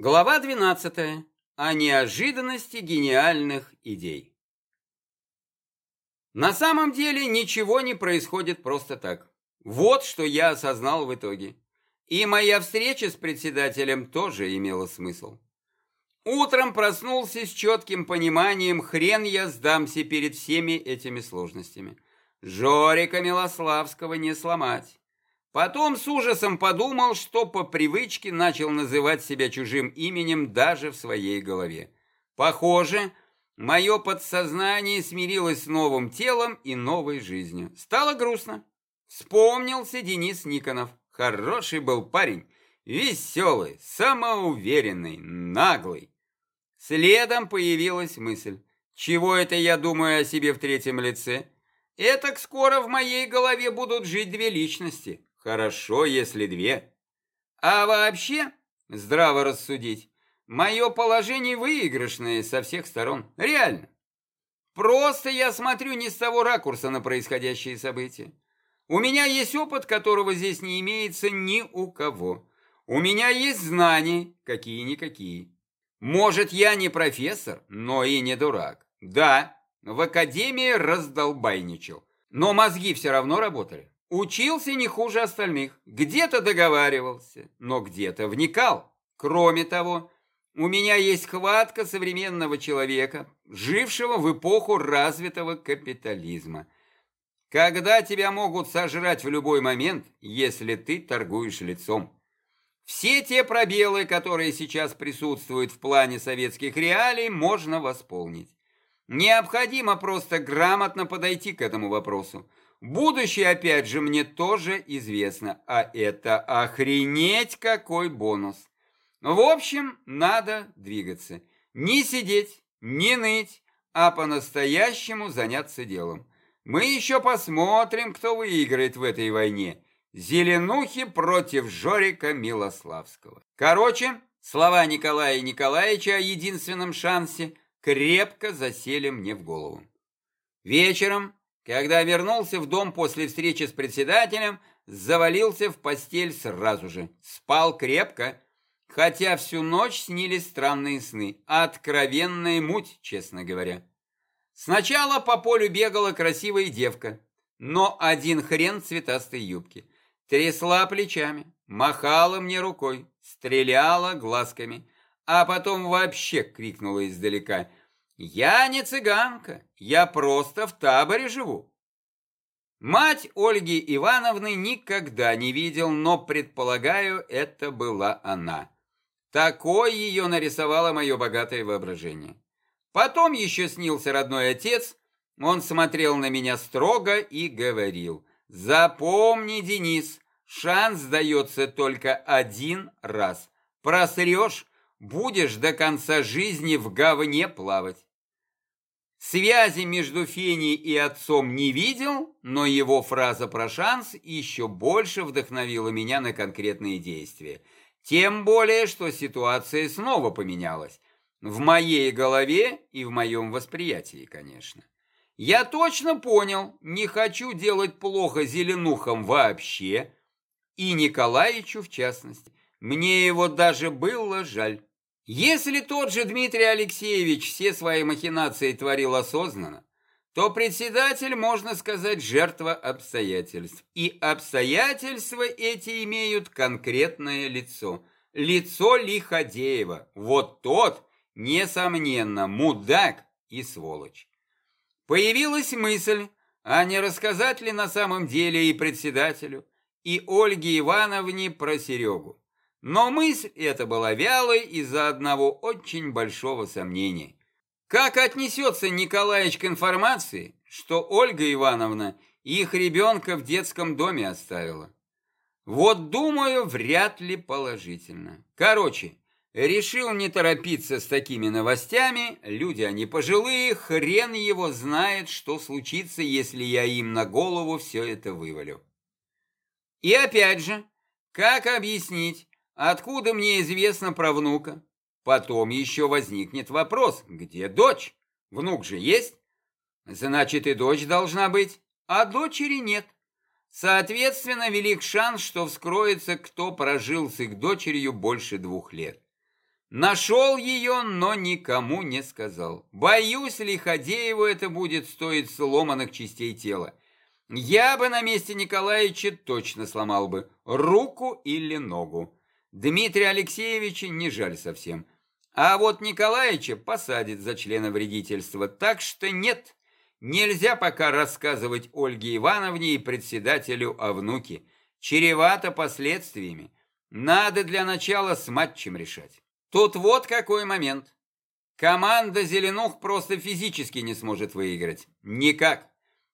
Глава 12. О неожиданности гениальных идей. На самом деле ничего не происходит просто так. Вот что я осознал в итоге. И моя встреча с председателем тоже имела смысл. Утром проснулся с четким пониманием, хрен я сдамся перед всеми этими сложностями. Жорика Милославского не сломать. Потом с ужасом подумал, что по привычке начал называть себя чужим именем даже в своей голове. Похоже, мое подсознание смирилось с новым телом и новой жизнью. Стало грустно. Вспомнился Денис Никонов. Хороший был парень, веселый, самоуверенный, наглый. Следом появилась мысль. Чего это я думаю о себе в третьем лице? Этак скоро в моей голове будут жить две личности. Хорошо, если две. А вообще, здраво рассудить, мое положение выигрышное со всех сторон. Реально. Просто я смотрю не с того ракурса на происходящие события. У меня есть опыт, которого здесь не имеется ни у кого. У меня есть знания, какие-никакие. Может, я не профессор, но и не дурак. Да, в академии раздолбайничал, но мозги все равно работали. Учился не хуже остальных, где-то договаривался, но где-то вникал. Кроме того, у меня есть хватка современного человека, жившего в эпоху развитого капитализма. Когда тебя могут сожрать в любой момент, если ты торгуешь лицом. Все те пробелы, которые сейчас присутствуют в плане советских реалий, можно восполнить. Необходимо просто грамотно подойти к этому вопросу. Будущее, опять же, мне тоже известно, а это охренеть какой бонус. В общем, надо двигаться. Не сидеть, не ныть, а по-настоящему заняться делом. Мы еще посмотрим, кто выиграет в этой войне. Зеленухи против Жорика Милославского. Короче, слова Николая Николаевича о единственном шансе крепко засели мне в голову. Вечером когда вернулся в дом после встречи с председателем, завалился в постель сразу же. Спал крепко, хотя всю ночь снились странные сны. Откровенная муть, честно говоря. Сначала по полю бегала красивая девка, но один хрен цветастой юбки. Трясла плечами, махала мне рукой, стреляла глазками, а потом вообще крикнула издалека «Я не цыганка, я просто в таборе живу». Мать Ольги Ивановны никогда не видел, но, предполагаю, это была она. Такой ее нарисовало мое богатое воображение. Потом еще снился родной отец, он смотрел на меня строго и говорил, «Запомни, Денис, шанс дается только один раз. Просрешь, будешь до конца жизни в говне плавать». Связи между Феней и отцом не видел, но его фраза про шанс еще больше вдохновила меня на конкретные действия. Тем более, что ситуация снова поменялась. В моей голове и в моем восприятии, конечно. Я точно понял, не хочу делать плохо зеленухам вообще, и Николаевичу в частности. Мне его даже было жаль. Если тот же Дмитрий Алексеевич все свои махинации творил осознанно, то председатель, можно сказать, жертва обстоятельств. И обстоятельства эти имеют конкретное лицо. Лицо Лиходеева. Вот тот, несомненно, мудак и сволочь. Появилась мысль, а не рассказать ли на самом деле и председателю, и Ольге Ивановне про Серегу. Но мысль эта была вялой из-за одного очень большого сомнения. Как отнесется Николаевич к информации, что Ольга Ивановна их ребенка в детском доме оставила? Вот, думаю, вряд ли положительно. Короче, решил не торопиться с такими новостями, люди они пожилые, хрен его знает, что случится, если я им на голову все это вывалю. И опять же, как объяснить, Откуда мне известно про внука? Потом еще возникнет вопрос, где дочь? Внук же есть? Значит, и дочь должна быть, а дочери нет. Соответственно, велик шанс, что вскроется, кто прожил с их дочерью больше двух лет. Нашел ее, но никому не сказал. Боюсь, Лиходееву это будет стоить сломанных частей тела. Я бы на месте Николаевича точно сломал бы руку или ногу. Дмитрия Алексеевича не жаль совсем. А вот Николаевича посадит за члена вредительства. Так что нет, нельзя пока рассказывать Ольге Ивановне и председателю о внуке. Чревато последствиями. Надо для начала с матчем решать. Тут вот какой момент. Команда Зеленух просто физически не сможет выиграть. Никак.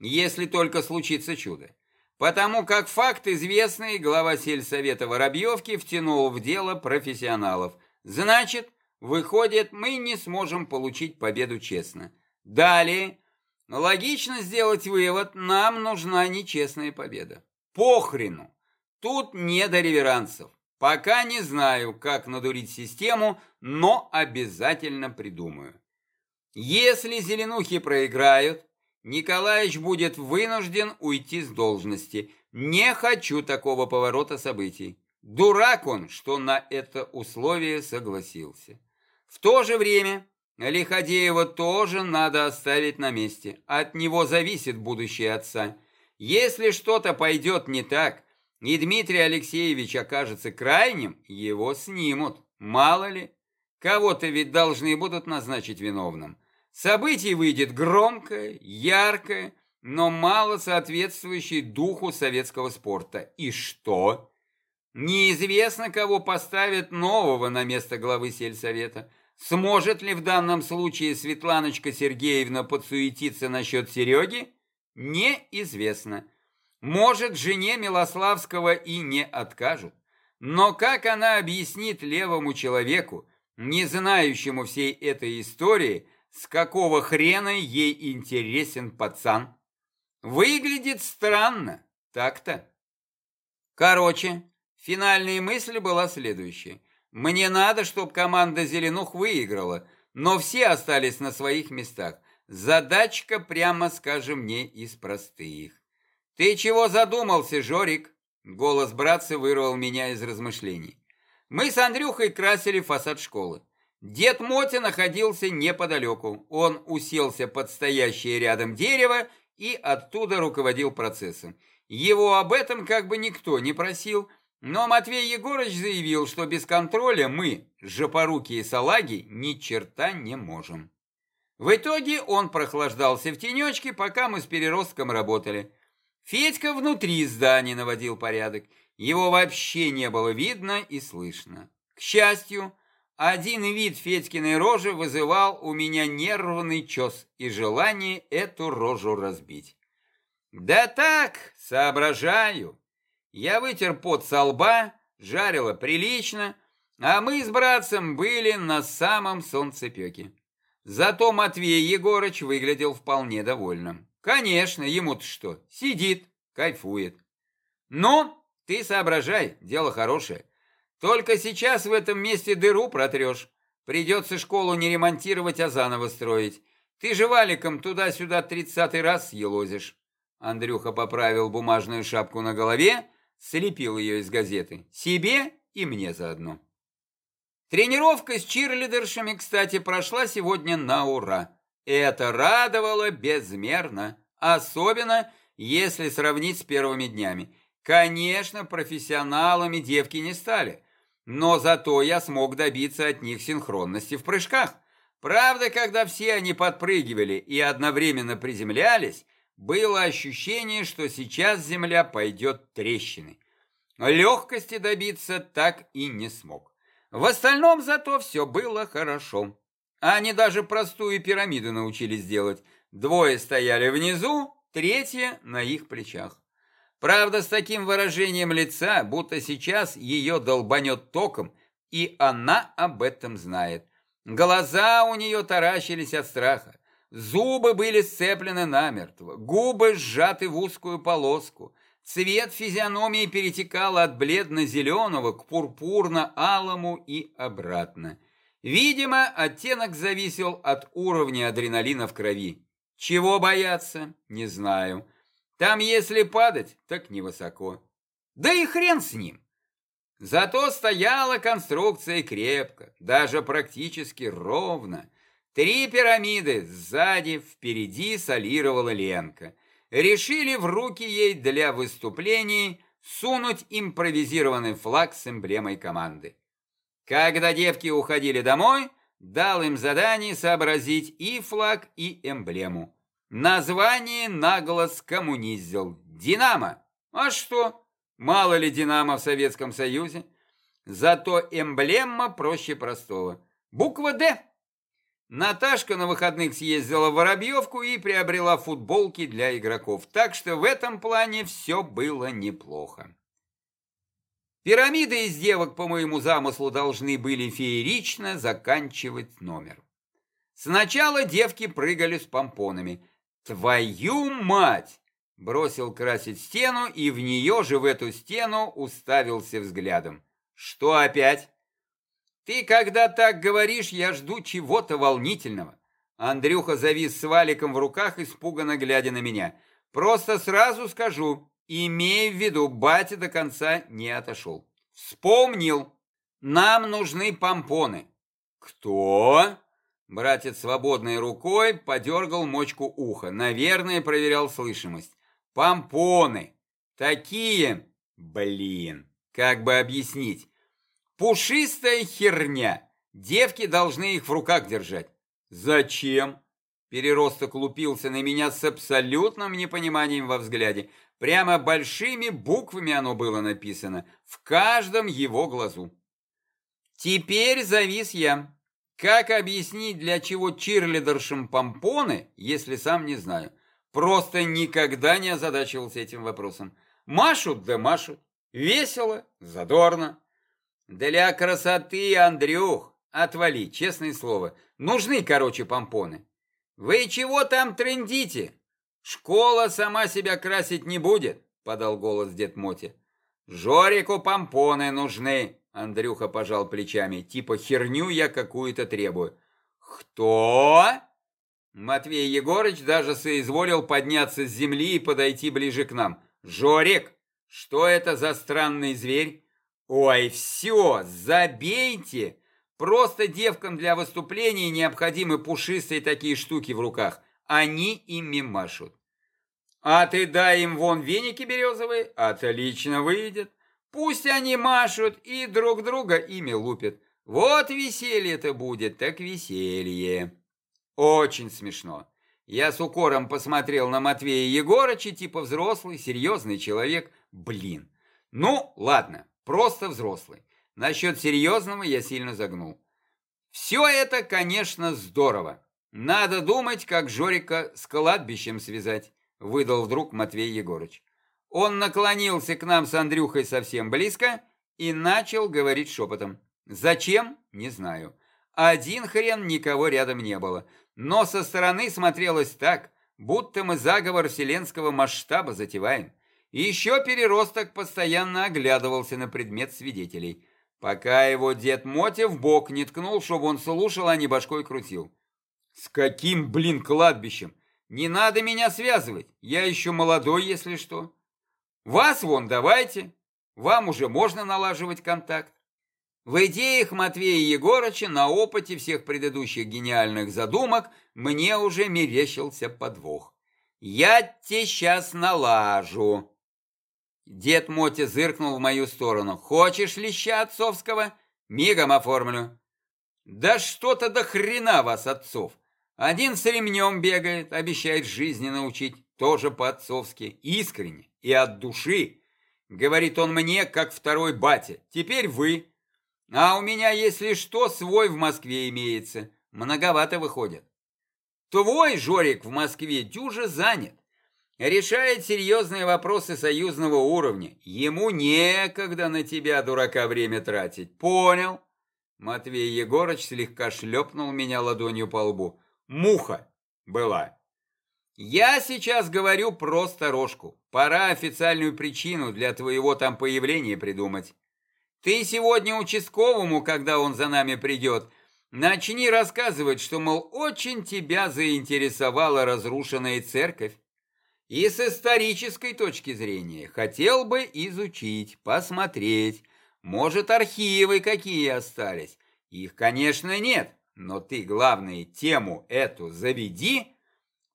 Если только случится чудо. Потому как факт известный, глава сельсовета Воробьевки втянул в дело профессионалов. Значит, выходит, мы не сможем получить победу честно. Далее, логично сделать вывод, нам нужна нечестная победа. Похрену. Тут не до реверансов. Пока не знаю, как надурить систему, но обязательно придумаю. Если зеленухи проиграют, Николаевич будет вынужден уйти с должности. Не хочу такого поворота событий. Дурак он, что на это условие согласился. В то же время Лиходеева тоже надо оставить на месте. От него зависит будущее отца. Если что-то пойдет не так, и Дмитрий Алексеевич окажется крайним, его снимут. Мало ли, кого-то ведь должны будут назначить виновным. Событие выйдет громкое, яркое, но мало соответствующее духу советского спорта. И что? Неизвестно, кого поставят нового на место главы сельсовета. Сможет ли в данном случае Светланочка Сергеевна подсуетиться насчет Сереги? Неизвестно. Может, жене Милославского и не откажут. Но как она объяснит левому человеку, не знающему всей этой истории, с какого хрена ей интересен пацан? Выглядит странно, так-то. Короче, финальная мысль была следующая. Мне надо, чтобы команда «Зеленух» выиграла, но все остались на своих местах. Задачка, прямо скажем, не из простых. «Ты чего задумался, Жорик?» Голос братца вырвал меня из размышлений. Мы с Андрюхой красили фасад школы. Дед Мотя находился неподалеку. Он уселся под стоящее рядом дерево и оттуда руководил процессом. Его об этом как бы никто не просил, но Матвей Егорович заявил, что без контроля мы, жопорукие салаги, ни черта не можем. В итоге он прохлаждался в тенечке, пока мы с переростком работали. Федька внутри здания наводил порядок. Его вообще не было видно и слышно. К счастью, один вид Федькиной рожи вызывал у меня нервный чес и желание эту рожу разбить. Да так, соображаю. Я вытер пот со лба, жарило прилично, а мы с братцем были на самом солнцепеке. Зато Матвей Егорыч выглядел вполне довольным. Конечно, ему-то что, сидит, кайфует. Ну, ты соображай, дело хорошее. Только сейчас в этом месте дыру протрешь. Придется школу не ремонтировать, а заново строить. Ты же валиком туда-сюда тридцатый раз елозишь. Андрюха поправил бумажную шапку на голове, слепил ее из газеты. Себе и мне заодно. Тренировка с чирлидершами, кстати, прошла сегодня на ура. Это радовало безмерно, особенно если сравнить с первыми днями. Конечно, профессионалами девки не стали, но зато я смог добиться от них синхронности в прыжках. Правда, когда все они подпрыгивали и одновременно приземлялись, было ощущение, что сейчас земля пойдет трещиной. Легкости добиться так и не смог. В остальном зато все было хорошо. Они даже простую пирамиду научились делать. Двое стояли внизу, третье на их плечах. Правда, с таким выражением лица, будто сейчас ее долбанет током, и она об этом знает. Глаза у нее таращились от страха. Зубы были сцеплены намертво, губы сжаты в узкую полоску. Цвет физиономии перетекал от бледно-зеленого к пурпурно-алому и обратно. Видимо, оттенок зависел от уровня адреналина в крови. Чего бояться, не знаю. Там, если падать, так невысоко. Да и хрен с ним. Зато стояла конструкция крепко, даже практически ровно. Три пирамиды сзади, впереди солировала Ленка. Решили в руки ей для выступлений сунуть импровизированный флаг с эмблемой команды. Когда девки уходили домой, дал им задание сообразить и флаг, и эмблему. Название нагло скоммунизил. «Динамо». А что? Мало ли «Динамо» в Советском Союзе? Зато эмблема проще простого. Буква «Д». Наташка на выходных съездила в Воробьевку и приобрела футболки для игроков, так что в этом плане все было неплохо. Пирамиды из девок, по моему замыслу, должны были феерично заканчивать номер. Сначала девки прыгали с помпонами. «Твою мать!» Бросил красить стену и в нее же, в эту стену, уставился взглядом. «Что опять?» «Ты когда так говоришь, я жду чего-то волнительного». Андрюха завис с валиком в руках, испуганно глядя на меня. «Просто сразу скажу, имей в виду, батя до конца не отошел». «Вспомнил! Нам нужны помпоны». «Кто?» Братец свободной рукой подергал мочку уха. Наверное, проверял слышимость. «Помпоны! Такие! Блин! Как бы объяснить? Пушистая херня! Девки должны их в руках держать». «Зачем?» Переросток лупился на меня с абсолютным непониманием во взгляде. Прямо большими буквами оно было написано, в каждом его глазу. Теперь завис я. Как объяснить, для чего чирлидершим помпоны, если сам не знаю? Просто никогда не озадачивался этим вопросом. Машут да машут. Весело, задорно. Для красоты, Андрюх, отвали, честное слово. Нужны, короче, помпоны. Вы чего там трендите? Школа сама себя красить не будет, подал голос дед Моти. Жорику помпоны нужны, Андрюха пожал плечами. Типа херню я какую-то требую. Кто? Матвей Егорыч даже соизволил подняться с земли и подойти ближе к нам. Жорик, что это за странный зверь? Ой, все, забейте. Просто девкам для выступлений необходимы пушистые такие штуки в руках. Они ими машут. А ты дай им вон веники березовые, отлично выйдет. Пусть они машут и друг друга ими лупят. Вот веселье-то будет, так веселье. Очень смешно. Я с укором посмотрел на Матвея Егорыча, типа взрослый, серьезный человек. Блин. Ну, ладно, просто взрослый. Насчет серьезного я сильно загнул. Все это, конечно, здорово. Надо думать, как Жорика с кладбищем связать, выдал вдруг Матвей Егорыч. Он наклонился к нам с Андрюхой совсем близко и начал говорить шепотом. Зачем? Не знаю. Один хрен никого рядом не было. Но со стороны смотрелось так, будто мы заговор вселенского масштаба затеваем. Еще переросток постоянно оглядывался на предмет свидетелей, пока его дед Мотя в бок не ткнул, чтобы он слушал, а не башкой крутил. «С каким, блин, кладбищем? Не надо меня связывать, я еще молодой, если что». Вас вон давайте, вам уже можно налаживать контакт. В идеях Матвея Егорыча на опыте всех предыдущих гениальных задумок мне уже мерещился подвох. Я те сейчас налажу. Дед Мотя зыркнул в мою сторону. Хочешь леща отцовского? Мигом оформлю. Да что-то до хрена вас, отцов. Один с ремнем бегает, обещает жизни научить, тоже по-отцовски, искренне и от души. Говорит он мне, как второй батя. Теперь вы. А у меня, если что, свой в Москве имеется. Многовато выходит. Твой Жорик в Москве дюже занят. Решает серьезные вопросы союзного уровня. Ему некогда на тебя, дурака, время тратить. Понял? Матвей Егорыч слегка шлепнул меня ладонью по лбу. Муха была. Я сейчас говорю про сторожку. Пора официальную причину для твоего там появления придумать. Ты сегодня участковому, когда он за нами придет, начни рассказывать, что, мол, очень тебя заинтересовала разрушенная церковь. И с исторической точки зрения хотел бы изучить, посмотреть, может, архивы какие остались. Их, конечно, нет, но ты, главное, тему эту заведи,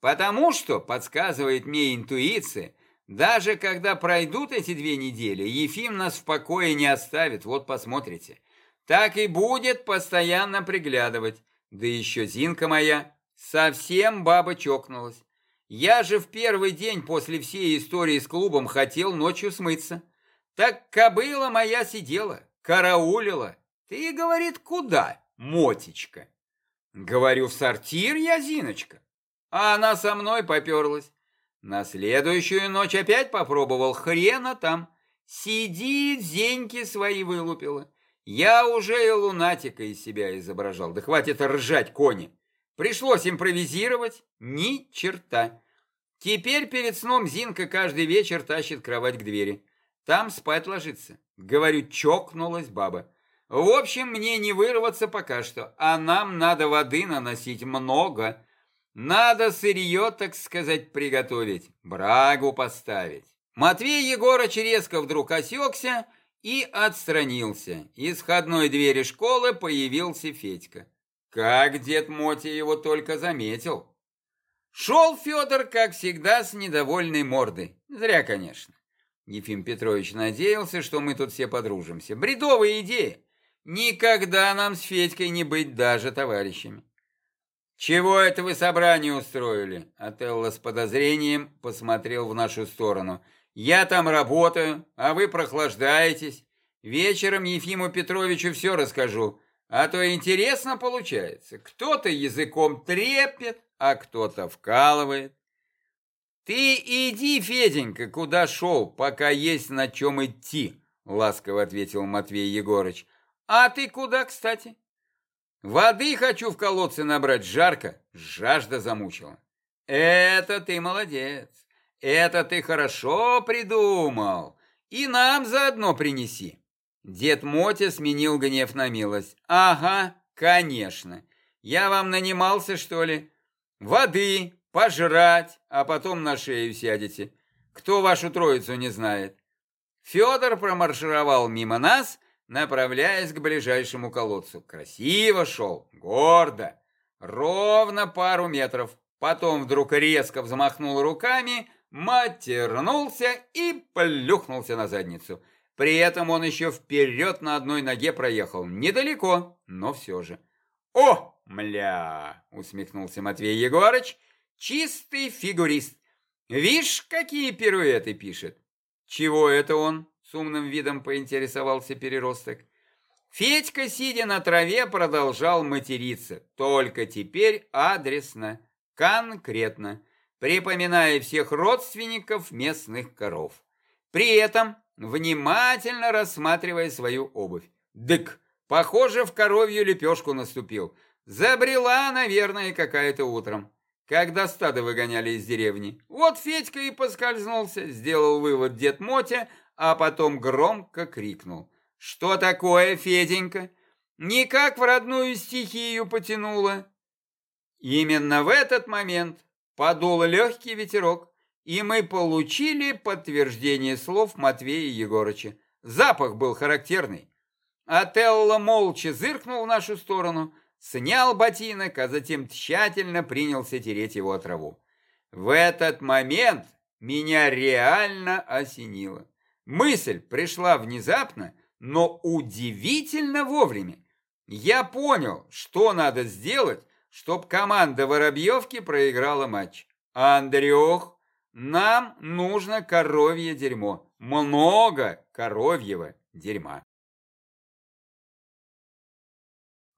потому что, подсказывает мне интуиция, даже когда пройдут эти две недели, Ефим нас в покое не оставит, вот посмотрите. Так и будет постоянно приглядывать. Да еще Зинка моя совсем баба чокнулась. Я же в первый день после всей истории с клубом хотел ночью смыться. Так кобыла моя сидела, караулила. Ты, говорит, куда, мотечка? Говорю, в сортир я, Зиночка. А она со мной поперлась. На следующую ночь опять попробовал, хрена там. Сидит, зеньки свои вылупила. Я уже и лунатика из себя изображал. Да хватит ржать, кони. Пришлось импровизировать. Ни черта. Теперь перед сном Зинка каждый вечер тащит кровать к двери. Там спать ложится. Говорю, чокнулась баба. В общем, мне не вырваться пока что, а нам надо воды наносить много. Надо сырье, так сказать, приготовить, брагу поставить. Матвей Егорыч резко вдруг осекся и отстранился. Из входной двери школы появился Федька. Как дед Мотя его только заметил. Шел Федор, как всегда, с недовольной мордой. Зря, конечно. Ефим Петрович надеялся, что мы тут все подружимся. Бредовая идея. Никогда нам с Федькой не быть даже товарищами. «Чего это вы собрание устроили?» Отелло с подозрением посмотрел в нашу сторону. «Я там работаю, а вы прохлаждаетесь. Вечером Ефиму Петровичу все расскажу, а то интересно получается. Кто-то языком трепет, а кто-то вкалывает. Ты иди, Феденька, куда шел, пока есть на чем идти», ласково ответил Матвей Егорыч. «А ты куда, кстати?» Воды хочу в колодце набрать, жарко, жажда замучила. Это ты молодец, это ты хорошо придумал. И нам заодно принеси. Дед Мотя сменил гнев на милость. Ага, конечно. Я вам нанимался, что ли? Воды, пожрать, а потом на шею сядете. Кто вашу троицу не знает? Федор промаршировал мимо нас, направляясь к ближайшему колодцу. Красиво шел, гордо, ровно пару метров. Потом вдруг резко взмахнул руками, матернулся и плюхнулся на задницу. При этом он еще вперед на одной ноге проехал. Недалеко, но все же. «О, мля!» — усмехнулся Матвей Егорыч. «Чистый фигурист. Вишь, какие пируэты пишет!» «Чего это он?» С умным видом поинтересовался переросток. Федька, сидя на траве, продолжал материться, только теперь адресно, конкретно, припоминая всех родственников местных коров. При этом внимательно рассматривая свою обувь. Дык, похоже, в коровью лепешку наступил. Забрела, наверное, какая-то утром, когда стадо выгоняли из деревни. Вот Федька и поскользнулся, сделал вывод дед Мотя, а потом громко крикнул. «Что такое, Феденька? Никак в родную стихию потянуло!» Именно в этот момент подул легкий ветерок, и мы получили подтверждение слов Матвея Егорыча. Запах был характерный. Отелло молча зыркнул в нашу сторону, снял ботинок, а затем тщательно принялся тереть его от траву. В этот момент меня реально осенило. Мысль пришла внезапно, но удивительно вовремя. Я понял, что надо сделать, чтобы команда Воробьевки проиграла матч. Андрюх, нам нужно коровье дерьмо. Много коровьего дерьма.